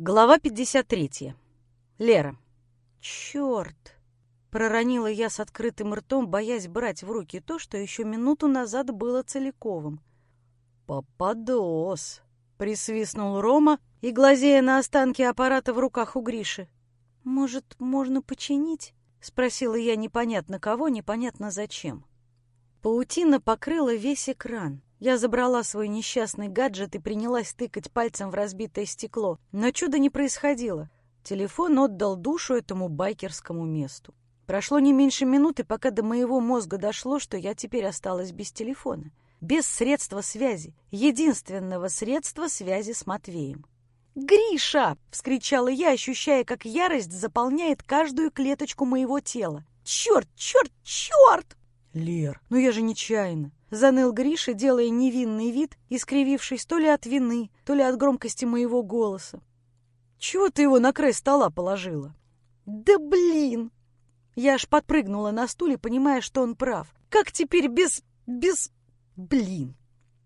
Глава 53. Лера. Черт! Проронила я с открытым ртом, боясь брать в руки то, что еще минуту назад было целиковым. «Попадос!» — присвистнул Рома и, глазея на останки аппарата в руках у Гриши. «Может, можно починить?» — спросила я непонятно кого, непонятно зачем. Паутина покрыла весь экран. Я забрала свой несчастный гаджет и принялась тыкать пальцем в разбитое стекло. Но чуда не происходило. Телефон отдал душу этому байкерскому месту. Прошло не меньше минуты, пока до моего мозга дошло, что я теперь осталась без телефона. Без средства связи. Единственного средства связи с Матвеем. «Гриша!» — вскричала я, ощущая, как ярость заполняет каждую клеточку моего тела. «Черт, черт, черт!» «Лер, ну я же нечаянно!» Заныл Гриша, делая невинный вид, искривившись то ли от вины, то ли от громкости моего голоса. «Чего ты его на край стола положила?» «Да блин!» Я аж подпрыгнула на стуле, понимая, что он прав. «Как теперь без... без... блин!»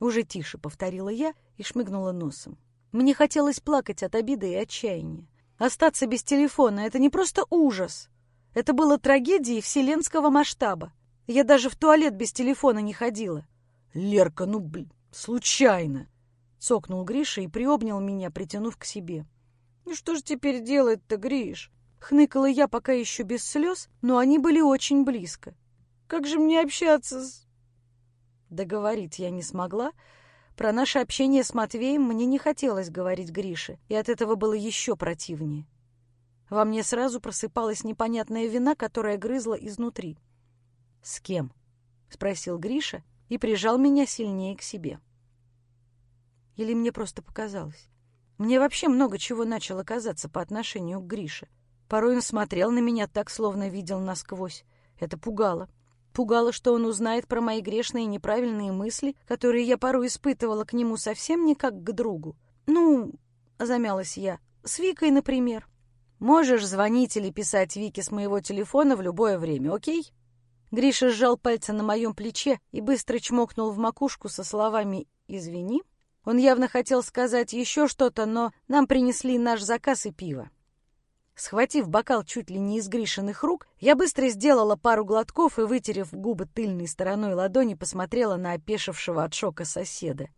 Уже тише повторила я и шмыгнула носом. Мне хотелось плакать от обиды и отчаяния. Остаться без телефона — это не просто ужас. Это было трагедией вселенского масштаба. Я даже в туалет без телефона не ходила. «Лерка, ну, блин, случайно!» Цокнул Гриша и приобнял меня, притянув к себе. «Ну что же теперь делать-то, Гриш?» Хныкала я пока еще без слез, но они были очень близко. «Как же мне общаться с...» Договорить я не смогла. Про наше общение с Матвеем мне не хотелось говорить Грише, и от этого было еще противнее. Во мне сразу просыпалась непонятная вина, которая грызла изнутри. «С кем?» — спросил Гриша и прижал меня сильнее к себе. Или мне просто показалось? Мне вообще много чего начало казаться по отношению к Грише. Порой он смотрел на меня так, словно видел насквозь. Это пугало. Пугало, что он узнает про мои грешные и неправильные мысли, которые я порой испытывала к нему совсем не как к другу. «Ну, — замялась я, — с Викой, например. Можешь звонить или писать Вике с моего телефона в любое время, окей?» Гриша сжал пальцы на моем плече и быстро чмокнул в макушку со словами «Извини». Он явно хотел сказать еще что-то, но нам принесли наш заказ и пиво. Схватив бокал чуть ли не из Гришиных рук, я быстро сделала пару глотков и, вытерев губы тыльной стороной ладони, посмотрела на опешившего от шока соседа.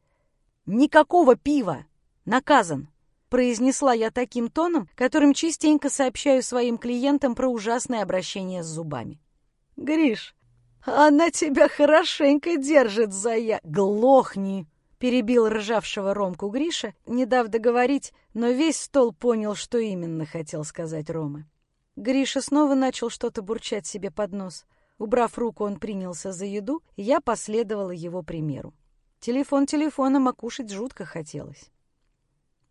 «Никакого пива! Наказан!» произнесла я таким тоном, которым частенько сообщаю своим клиентам про ужасное обращение с зубами. Гриш, она тебя хорошенько держит за я... Глохни! Перебил ржавшего Ромку Гриша, не дав договорить, но весь стол понял, что именно хотел сказать Рома. Гриша снова начал что-то бурчать себе под нос. Убрав руку, он принялся за еду, и я последовала его примеру. Телефон телефоном, а кушать жутко хотелось.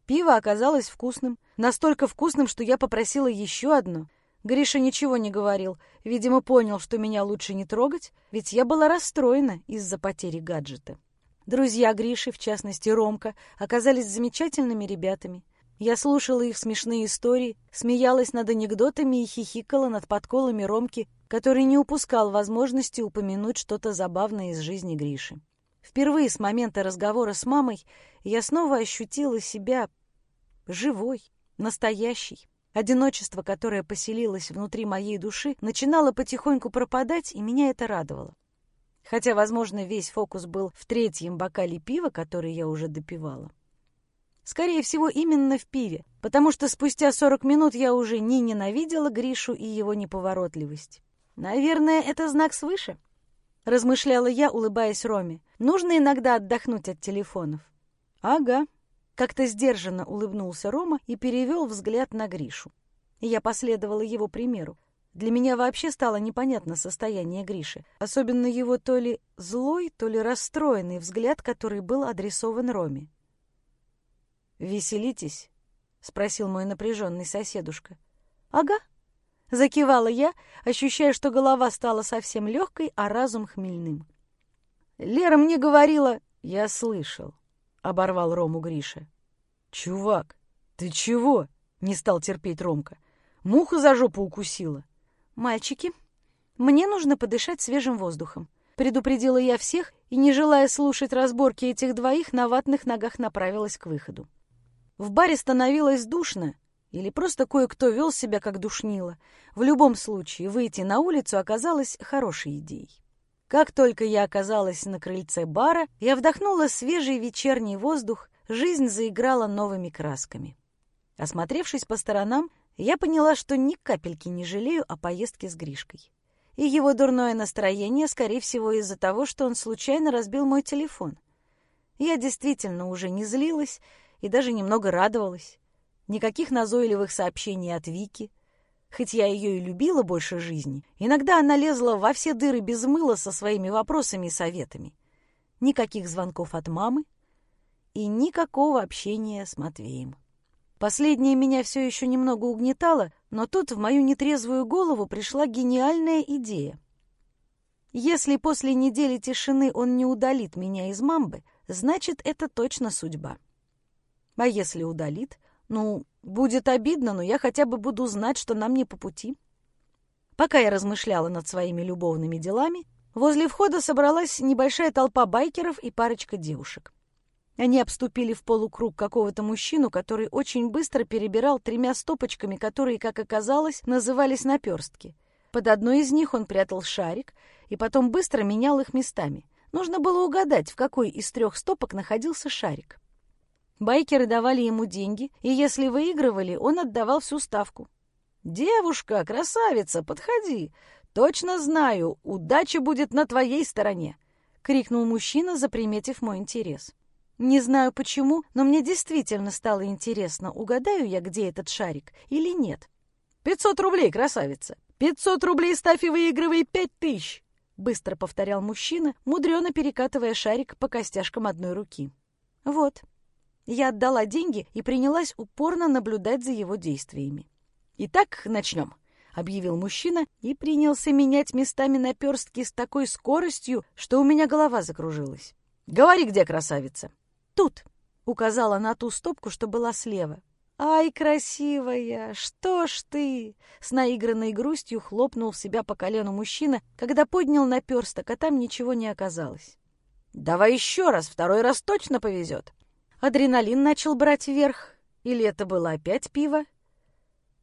Пиво оказалось вкусным, настолько вкусным, что я попросила еще одно — Гриша ничего не говорил. Видимо, понял, что меня лучше не трогать, ведь я была расстроена из-за потери гаджета. Друзья Гриши, в частности Ромка, оказались замечательными ребятами. Я слушала их смешные истории, смеялась над анекдотами и хихикала над подколами Ромки, который не упускал возможности упомянуть что-то забавное из жизни Гриши. Впервые с момента разговора с мамой я снова ощутила себя живой, настоящей. Одиночество, которое поселилось внутри моей души, начинало потихоньку пропадать, и меня это радовало. Хотя, возможно, весь фокус был в третьем бокале пива, который я уже допивала. Скорее всего, именно в пиве, потому что спустя 40 минут я уже не ненавидела Гришу и его неповоротливость. Наверное, это знак свыше, размышляла я, улыбаясь Роме. Нужно иногда отдохнуть от телефонов. Ага, как-то сдержанно улыбнулся Рома и перевел взгляд на Гришу. Я последовала его примеру. Для меня вообще стало непонятно состояние Гриши, особенно его то ли злой, то ли расстроенный взгляд, который был адресован Роме. «Веселитесь?» — спросил мой напряженный соседушка. «Ага», — закивала я, ощущая, что голова стала совсем легкой, а разум хмельным. «Лера мне говорила...» «Я слышал», оборвал Рому Гриша. «Чувак, ты чего?» — не стал терпеть Ромка. «Муха за жопу укусила». «Мальчики, мне нужно подышать свежим воздухом», — предупредила я всех и, не желая слушать разборки этих двоих, на ватных ногах направилась к выходу. В баре становилось душно, или просто кое-кто вел себя как душнило. В любом случае, выйти на улицу оказалось хорошей идеей. Как только я оказалась на крыльце бара, я вдохнула свежий вечерний воздух, жизнь заиграла новыми красками. Осмотревшись по сторонам, я поняла, что ни капельки не жалею о поездке с Гришкой. И его дурное настроение, скорее всего, из-за того, что он случайно разбил мой телефон. Я действительно уже не злилась и даже немного радовалась. Никаких назойливых сообщений от Вики. Хоть я ее и любила больше жизни, иногда она лезла во все дыры без мыла со своими вопросами и советами. Никаких звонков от мамы и никакого общения с Матвеем. Последнее меня все еще немного угнетало, но тут в мою нетрезвую голову пришла гениальная идея. Если после недели тишины он не удалит меня из мамбы, значит, это точно судьба. А если удалит, ну, будет обидно, но я хотя бы буду знать, что нам не по пути. Пока я размышляла над своими любовными делами, возле входа собралась небольшая толпа байкеров и парочка девушек. Они обступили в полукруг какого-то мужчину, который очень быстро перебирал тремя стопочками, которые, как оказалось, назывались наперстки. Под одной из них он прятал шарик и потом быстро менял их местами. Нужно было угадать, в какой из трех стопок находился шарик. Байкеры давали ему деньги, и если выигрывали, он отдавал всю ставку. «Девушка, красавица, подходи! Точно знаю, удача будет на твоей стороне!» — крикнул мужчина, заприметив мой интерес. Не знаю почему, но мне действительно стало интересно, угадаю я, где этот шарик или нет. «Пятьсот рублей, красавица! Пятьсот рублей ставь и выигрывай пять тысяч!» Быстро повторял мужчина, мудрено перекатывая шарик по костяшкам одной руки. «Вот, я отдала деньги и принялась упорно наблюдать за его действиями. «Итак, начнем», — объявил мужчина и принялся менять местами наперстки с такой скоростью, что у меня голова закружилась. «Говори, где красавица?» «Тут», — указала на ту стопку, что была слева. «Ай, красивая! Что ж ты?» С наигранной грустью хлопнул себя по колену мужчина, когда поднял наперсток, а там ничего не оказалось. «Давай еще раз, второй раз точно повезет!» Адреналин начал брать вверх, или это было опять пиво?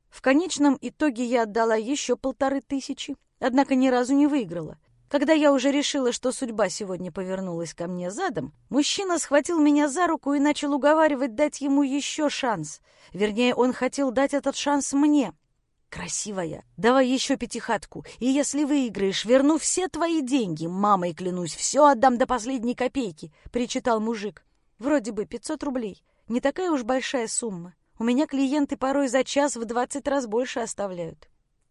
В конечном итоге я отдала еще полторы тысячи, однако ни разу не выиграла. Когда я уже решила, что судьба сегодня повернулась ко мне задом, мужчина схватил меня за руку и начал уговаривать дать ему еще шанс. Вернее, он хотел дать этот шанс мне. «Красивая, давай еще пятихатку, и если выиграешь, верну все твои деньги. Мамой клянусь, все отдам до последней копейки», — причитал мужик. Вроде бы 500 рублей. Не такая уж большая сумма. У меня клиенты порой за час в 20 раз больше оставляют.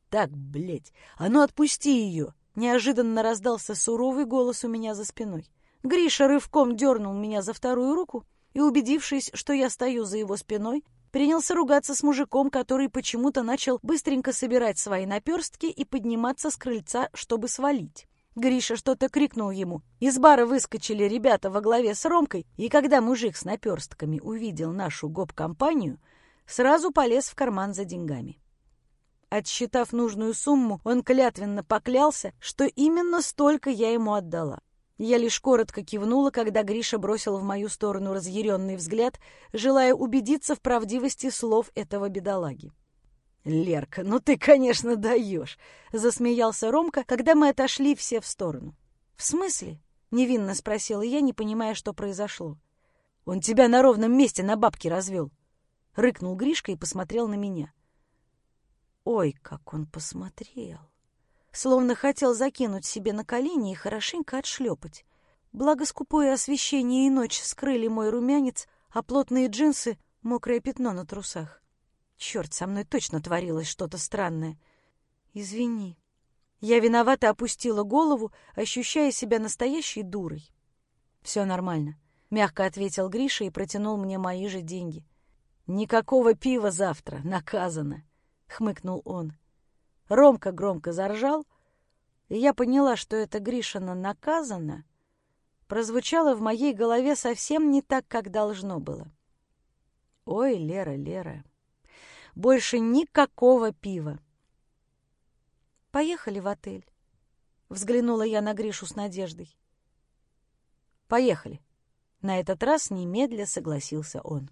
Так, блядь, а ну отпусти ее! Неожиданно раздался суровый голос у меня за спиной. Гриша рывком дернул меня за вторую руку и, убедившись, что я стою за его спиной, принялся ругаться с мужиком, который почему-то начал быстренько собирать свои наперстки и подниматься с крыльца, чтобы свалить. Гриша что-то крикнул ему. Из бара выскочили ребята во главе с Ромкой, и когда мужик с наперстками увидел нашу гоп-компанию, сразу полез в карман за деньгами. Отсчитав нужную сумму, он клятвенно поклялся, что именно столько я ему отдала. Я лишь коротко кивнула, когда Гриша бросил в мою сторону разъяренный взгляд, желая убедиться в правдивости слов этого бедолаги. «Лерка, ну ты, конечно, даешь!» — засмеялся Ромка, когда мы отошли все в сторону. «В смысле?» — невинно спросила я, не понимая, что произошло. «Он тебя на ровном месте на бабке развел!» — рыкнул Гришка и посмотрел на меня. Ой, как он посмотрел! Словно хотел закинуть себе на колени и хорошенько отшлепать. Благо скупое освещение и ночь скрыли мой румянец, а плотные джинсы — мокрое пятно на трусах. Черт, со мной точно творилось что-то странное. Извини. Я виновато опустила голову, ощущая себя настоящей дурой. Все нормально, мягко ответил Гриша и протянул мне мои же деньги. Никакого пива завтра, наказано, хмыкнул он. Ромка громко заржал, и я поняла, что это Гришина наказано, прозвучало в моей голове совсем не так, как должно было. Ой, Лера, Лера, больше никакого пива. «Поехали в отель», — взглянула я на Гришу с надеждой. «Поехали». На этот раз немедля согласился он.